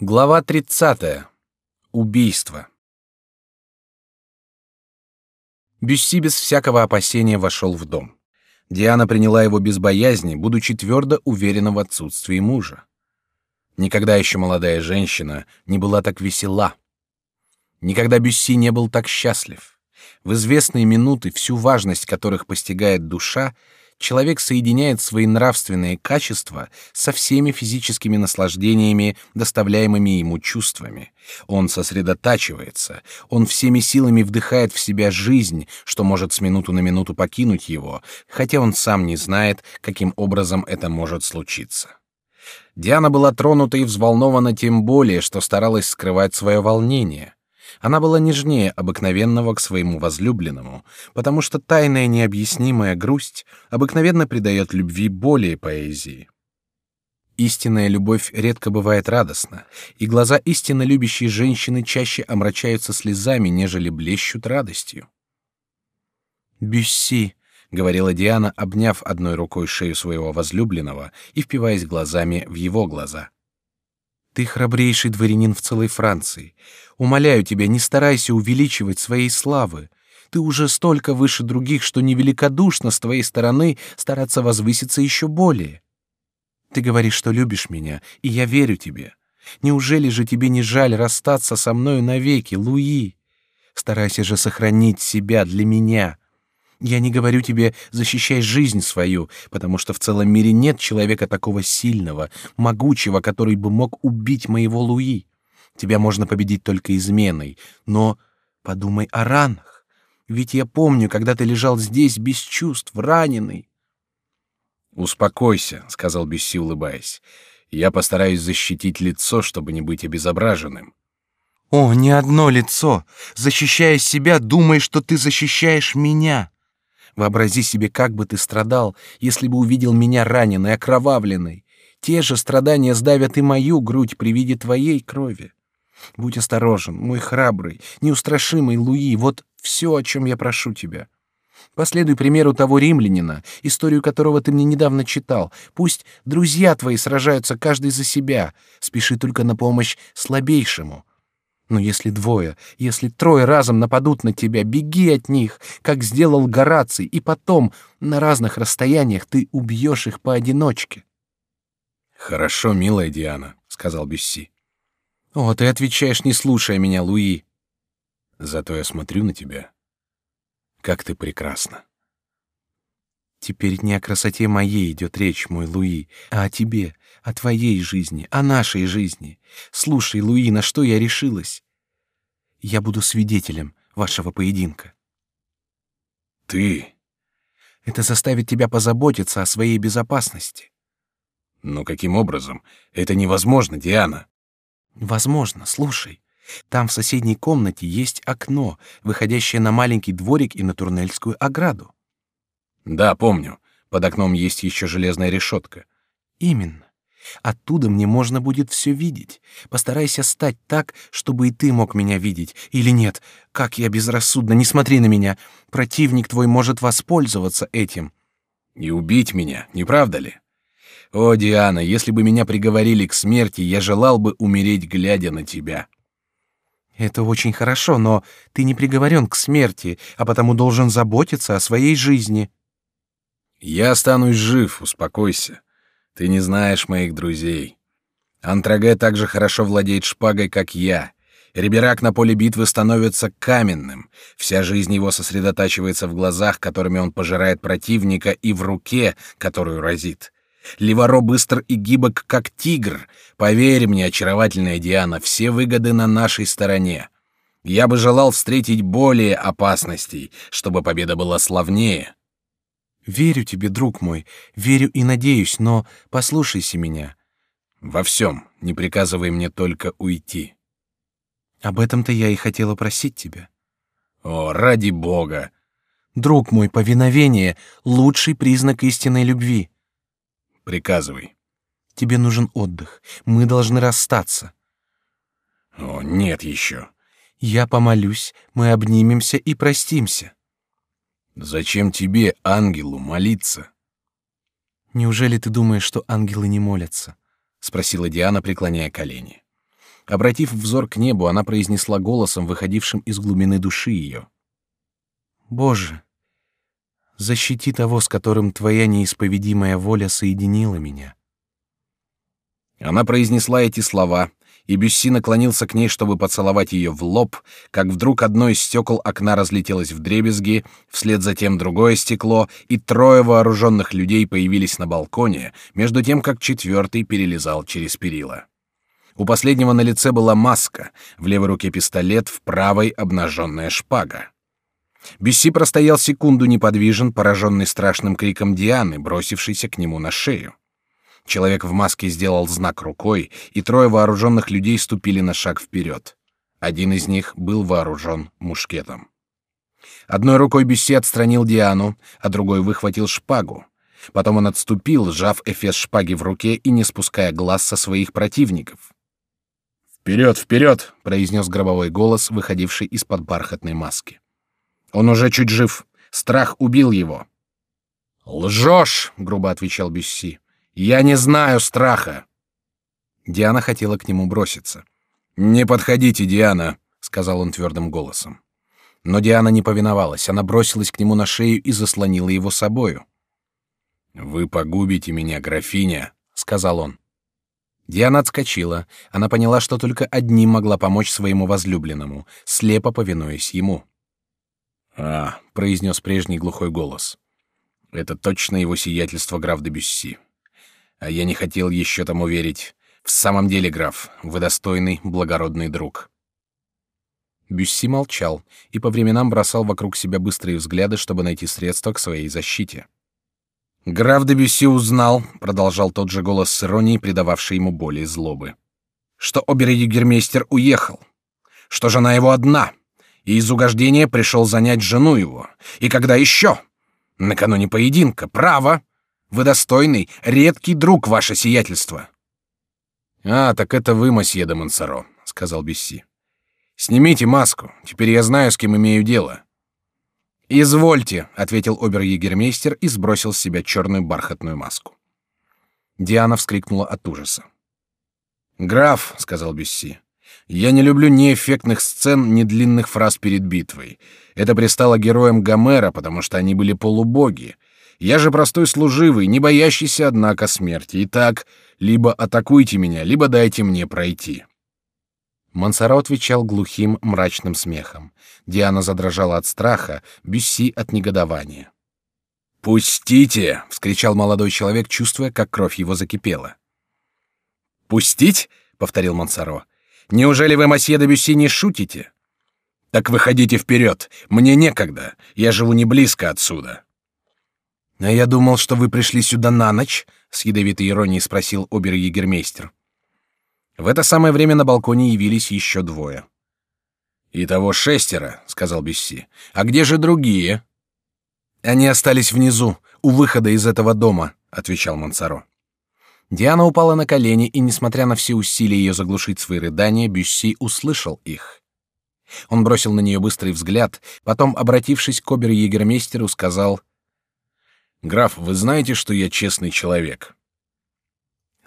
Глава 30. Убийство. Бюсси без всякого опасения вошел в дом. Диана приняла его без боязни, будучи твердо уверена в отсутствии мужа. Никогда еще молодая женщина не была так весела. Никогда Бюсси не был так счастлив. В известные минуты всю важность которых постигает душа человек соединяет свои нравственные качества со всеми физическими наслаждениями, доставляемыми ему чувствами. Он сосредотачивается, он всеми силами вдыхает в себя жизнь, что может с минуту на минуту покинуть его, хотя он сам не знает, каким образом это может случиться. Диана была тронута и взволнована тем более, что старалась скрывать свое волнение. Она была нежнее обыкновенного к своему возлюбленному, потому что тайная необъяснимая грусть обыкновенно придает любви более поэзии. Истинная любовь редко бывает радостна, и глаза истинно любящей женщины чаще омрачаются слезами, нежели блещут радостью. «Бюсси», — говорила Диана, обняв одной рукой шею своего возлюбленного и впиваясь глазами в его глаза. Ты храбрейший дворянин в целой Франции. Умоляю тебя, не старайся увеличивать своей славы. Ты уже столько выше других, что невеликодушно с твоей стороны стараться возвыситься еще более. Ты говоришь, что любишь меня, и я верю тебе. Неужели же тебе не жаль расстаться со мною навеки, Луи? Старайся же сохранить себя для меня. Я не говорю тебе защищай жизнь свою, потому что в целом мире нет человека такого сильного, могучего, который бы мог убить моего Луи. Тебя можно победить только изменой, но подумай о ранах. Ведь я помню, когда ты лежал здесь без чувств, раненый. Успокойся, сказал Бюсси, улыбаясь. Я постараюсь защитить лицо, чтобы не быть обезображенным. О, не одно лицо. Защищая себя, думай, что ты защищаешь меня. Вообрази себе, как бы ты страдал, если бы увидел меня раненой, окровавленной. Те же страдания сдавят и мою грудь при виде твоей крови. Будь осторожен, мой храбрый, неустрашимый Луи, вот все, о чем я прошу тебя. Последуй примеру того римлянина, историю которого ты мне недавно читал. Пусть друзья твои сражаются каждый за себя. Спеши только на помощь слабейшему. Но если двое, если трое разом нападут на тебя, беги от них, как сделал Гораций, и потом на разных расстояниях ты убьешь их поодиночке. Хорошо, милая Диана, сказал Бюсси. О, ты отвечаешь, не слушая меня, Луи. Зато я смотрю на тебя. Как ты прекрасна. Теперь не о красоте моей идет речь, мой Луи, а о тебе, о твоей жизни, о нашей жизни. Слушай, Луи, на что я решилась? Я буду свидетелем вашего поединка. Ты? Это заставит тебя позаботиться о своей безопасности. Но каким образом? Это невозможно, Диана. Возможно, слушай. Там в соседней комнате есть окно, выходящее на маленький дворик и на Турнельскую ограду. Да, помню. Под окном есть еще железная решетка. Именно. Оттуда мне можно будет все видеть. Постарайся стать так, чтобы и ты мог меня видеть. Или нет? Как я безрассудно, не смотри на меня. Противник твой может воспользоваться этим. И убить меня, не правда ли? О, Диана, если бы меня приговорили к смерти, я желал бы умереть, глядя на тебя. Это очень хорошо, но ты не приговорен к смерти, а потому должен заботиться о своей жизни. Я останусь жив, успокойся. Ты не знаешь моих друзей. Антраге так же хорошо владеет шпагой, как я. Риберак на поле битвы становится каменным. Вся жизнь его сосредотачивается в глазах, которыми он пожирает противника, и в руке, которую разит. Ливаро быстр и гибок, как тигр. Поверь мне, очаровательная Диана, все выгоды на нашей стороне. Я бы желал встретить более опасностей, чтобы победа была славнее. Верю тебе, друг мой, верю и надеюсь, но послушайся меня. Во всем, не приказывай мне только уйти. Об этом-то я и хотела просить тебя. О, ради бога! Друг мой, повиновение — лучший признак истинной любви. Приказывай. Тебе нужен отдых. Мы должны расстаться. О, нет еще. Я помолюсь, мы обнимемся и простимся. Зачем тебе, ангелу, молиться? Неужели ты думаешь, что ангелы не молятся? спросила Диана, преклоняя колени. Обратив взор к небу, она произнесла голосом, выходившим из глубины души ее: "Боже, защити того, с которым твоя неисповедимая воля соединила меня". Она произнесла эти слова, и Бюсси наклонился к ней, чтобы поцеловать ее в лоб, как вдруг одно из стекол окна разлетелось в дребезги, вслед за тем другое стекло, и трое вооруженных людей появились на балконе, между тем как четвертый перелезал через перила. У последнего на лице была маска, в левой руке пистолет, в правой обнаженная шпага. Бюсси простоял секунду неподвижен, пораженный страшным криком Дианы, бросившейся к нему на шею. Человек в маске сделал знак рукой, и трое вооруженных людей ступили на шаг вперед. Один из них был вооружен мушкетом. Одной рукой Бюсси отстранил Диану, а другой выхватил шпагу. Потом он отступил, сжав эфес шпаги в руке и не спуская глаз со своих противников. «Вперед, вперед!» — произнес гробовой голос, выходивший из-под бархатной маски. «Он уже чуть жив. Страх убил его». «Лжешь!» — грубо отвечал Бюсси. Я не знаю страха. Диана хотела к нему броситься. Не подходите, Диана, сказал он твердым голосом. Но Диана не повиновалась. Она бросилась к нему на шею и заслонила его собою. Вы погубите меня, графиня, сказал он. Диана отскочила. Она поняла, что только одним могла помочь своему возлюбленному, слепо повинуясь ему. А, произнес прежний глухой голос. Это точно его сиятельство граф де Бюсси. А я не хотел еще тому верить. В самом деле, граф, вы достойный, благородный друг. Бюсси молчал и по временам бросал вокруг себя быстрые взгляды, чтобы найти средства к своей защите. Граф де Бюсси узнал, продолжал тот же голос с иронией, придававший ему боли и злобы, что обер-егермейстер уехал, что жена его одна, и из угождения пришел занять жену его. И когда еще? Накануне поединка, право, вы достойный, редкий друг, ваше сиятельство. А, так это вы, месье де Монсоро, сказал Бесси. Снимите маску. Теперь я знаю, с кем имею дело. Извольте, ответил обер-егермейстер и сбросил с себя черную бархатную маску. Диана вскрикнула от ужаса. Граф, сказал Бесси, я не люблю ни эффектных сцен, ни длинных фраз перед битвой. Это пристало героям Гомера, потому что они были полубоги, я же простой служивый, не боящийся, однако, смерти. Итак, либо атакуйте меня, либо дайте мне пройти». Монсоро отвечал глухим, мрачным смехом. Диана задрожала от страха, Бюсси от негодования. «Пустите!» — вскричал молодой человек, чувствуя, как кровь его закипела. «Пустить?» — повторил Монсоро. «Неужели вы, мосье де Бюсси, не шутите?» «Так выходите вперед! Мне некогда! Я живу не близко отсюда!» «А я думал, что вы пришли сюда на ночь?» — с ядовитой иронией спросил обер-егермейстер. В это самое время на балконе явились еще двое. «Итого шестеро», — сказал Бюсси. «А где же другие?» «Они остались внизу, у выхода из этого дома», — отвечал Мансаро. Диана упала на колени, и, несмотря на все усилия ее заглушить свои рыдания, Бюсси услышал их. Он бросил на нее быстрый взгляд, потом, обратившись к обер-егермейстеру, сказал — Граф, вы знаете, что я честный человек?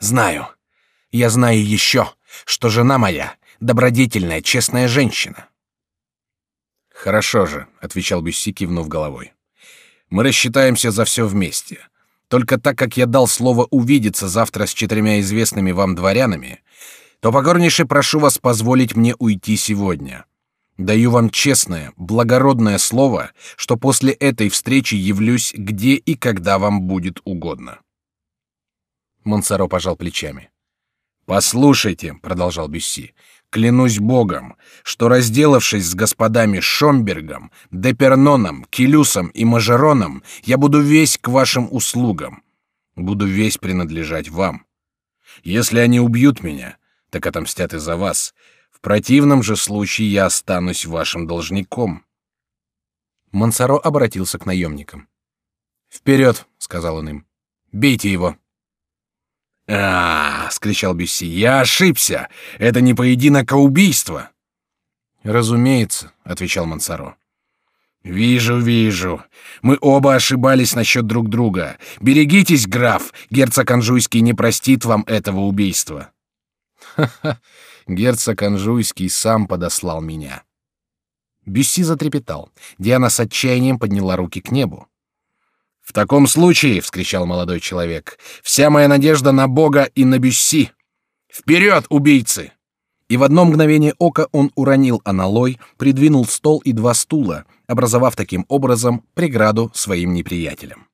Знаю. Я знаю еще, что жена моя добродетельная, честная женщина. Хорошо же, отвечал Бюсси, кивнув головой. Мы рассчитаемся за все вместе. Только так как я дал слово увидеться завтра с четырьмя известными вам дворянами, то покорнейше прошу вас позволить мне уйти сегодня. Даю вам честное, благородное слово, что после этой встречи явлюсь где и когда вам будет угодно. Монсоро пожал плечами. Послушайте, продолжал Бюсси, клянусь Богом, что разделавшись с господами Шомбергом, Деперноном, Келюсом и Мажероном, я буду весь к вашим услугам, буду весь принадлежать вам. Если они убьют меня, так отомстят и за вас, противном же случае я останусь вашим должником. Мансаро обратился к наемникам. Вперед, сказал он им. Бейте его. А, скричал Бюсси, я ошибся. Это не поединок, а убийство. Разумеется, отвечал Мансаро. Вижу, вижу. Мы оба ошибались насчет друг друга. Берегитесь, граф. Герцог Анжуйский не простит вам этого убийства. Ха-ха, герцог Анжуйский сам подослал меня. Бюсси затрепетал. Диана с отчаянием подняла руки к небу. В таком случае, вскричал молодой человек, вся моя надежда на Бога и на Бюсси. Вперед, убийцы! И в одно мгновение ока он уронил аналой, придвинул стол и два стула, образовав таким образом преграду своим неприятелям.